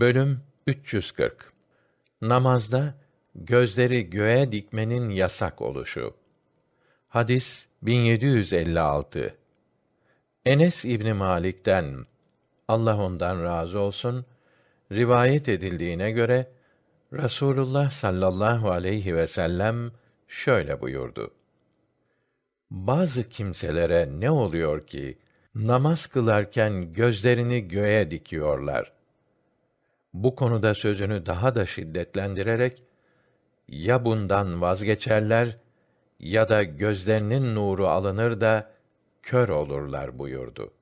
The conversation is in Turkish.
Bölüm 340 Namazda gözleri göğe dikmenin yasak oluşu. Hadis 1756. Enes İbni Malik'ten Allah ondan razı olsun rivayet edildiğine göre Rasulullah sallallahu aleyhi ve sellem şöyle buyurdu. Bazı kimselere ne oluyor ki namaz kılarken gözlerini göğe dikiyorlar. Bu konuda sözünü daha da şiddetlendirerek ya bundan vazgeçerler ya da gözlerinin nuru alınır da kör olurlar buyurdu.